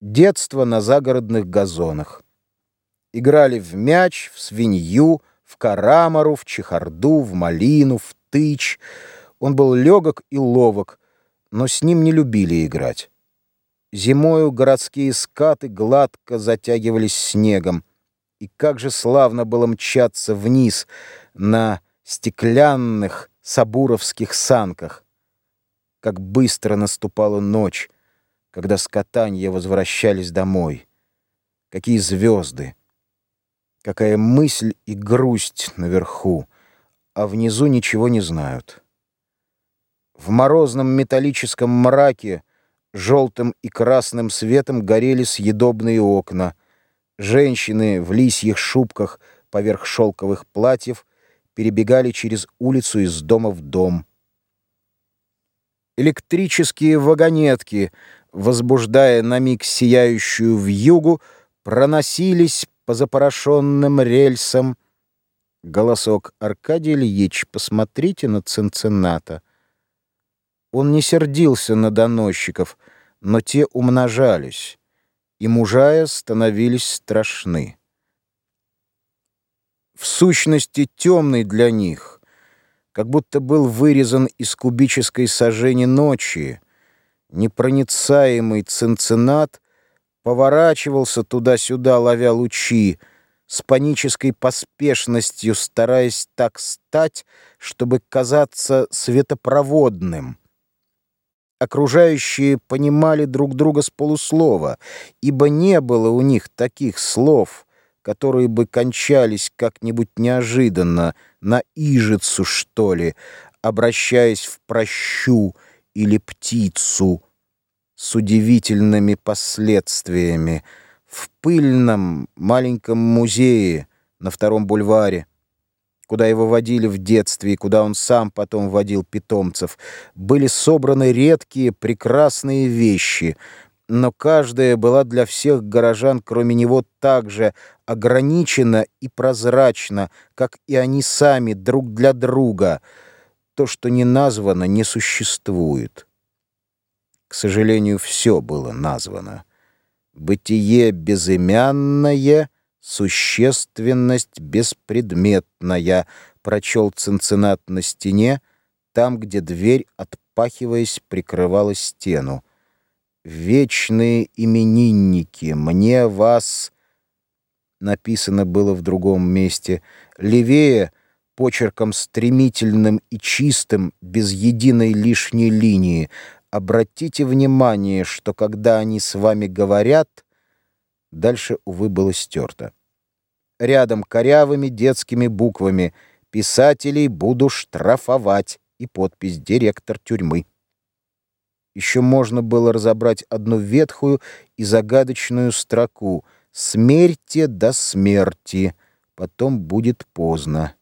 Детство на загородных газонах. Играли в мяч, в свинью, в карамару, в чехарду, в малину, в тыч. Он был легок и ловок, но с ним не любили играть. Зимою городские скаты гладко затягивались снегом. И как же славно было мчаться вниз на стеклянных сабуровских санках. Как быстро наступала ночь, когда с катанья возвращались домой. Какие звезды! Какая мысль и грусть наверху, а внизу ничего не знают. В морозном металлическом мраке желтым и красным светом горели съедобные окна. Женщины в лисьих шубках поверх шелковых платьев перебегали через улицу из дома в дом. Электрические вагонетки — возбуждая на миг сияющую вьюгу, проносились по запорошенным рельсам. Голосок Аркадий Ильич, посмотрите на Цинцинната. Он не сердился на доносчиков, но те умножались, и мужая становились страшны. В сущности, темный для них, как будто был вырезан из кубической сожжения ночи, Непроницаемый цинцинат поворачивался туда-сюда, ловя лучи, с панической поспешностью стараясь так стать, чтобы казаться светопроводным. Окружающие понимали друг друга с полуслова, ибо не было у них таких слов, которые бы кончались как-нибудь неожиданно, на ижицу, что ли, обращаясь в прощу, или птицу с удивительными последствиями в пыльном маленьком музее на втором бульваре, куда его водили в детстве и куда он сам потом водил питомцев, были собраны редкие прекрасные вещи, но каждая была для всех горожан, кроме него, так же ограничена и прозрачна, как и они сами друг для друга — то, что не названо, не существует. К сожалению, все было названо. Бытие безымянное, существенность беспредметная, прочел Цинцинат на стене, там, где дверь, отпахиваясь, прикрывала стену. «Вечные именинники, мне вас...» Написано было в другом месте. Левее — почерком стремительным и чистым, без единой лишней линии. Обратите внимание, что когда они с вами говорят, дальше, увы, было стерто. Рядом корявыми детскими буквами «Писателей буду штрафовать» и подпись «Директор тюрьмы». Еще можно было разобрать одну ветхую и загадочную строку «Смерьте до смерти», потом будет поздно.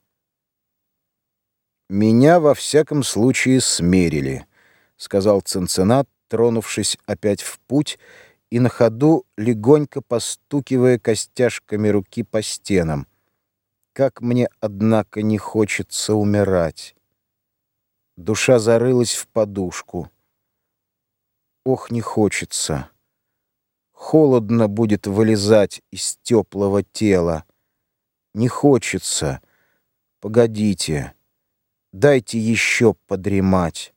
«Меня, во всяком случае, смерили», — сказал Ценцинат, тронувшись опять в путь и на ходу легонько постукивая костяшками руки по стенам. «Как мне, однако, не хочется умирать!» Душа зарылась в подушку. «Ох, не хочется!» Холодно будет вылезать из теплого тела. Не хочется. Погодите. Дайте еще подремать.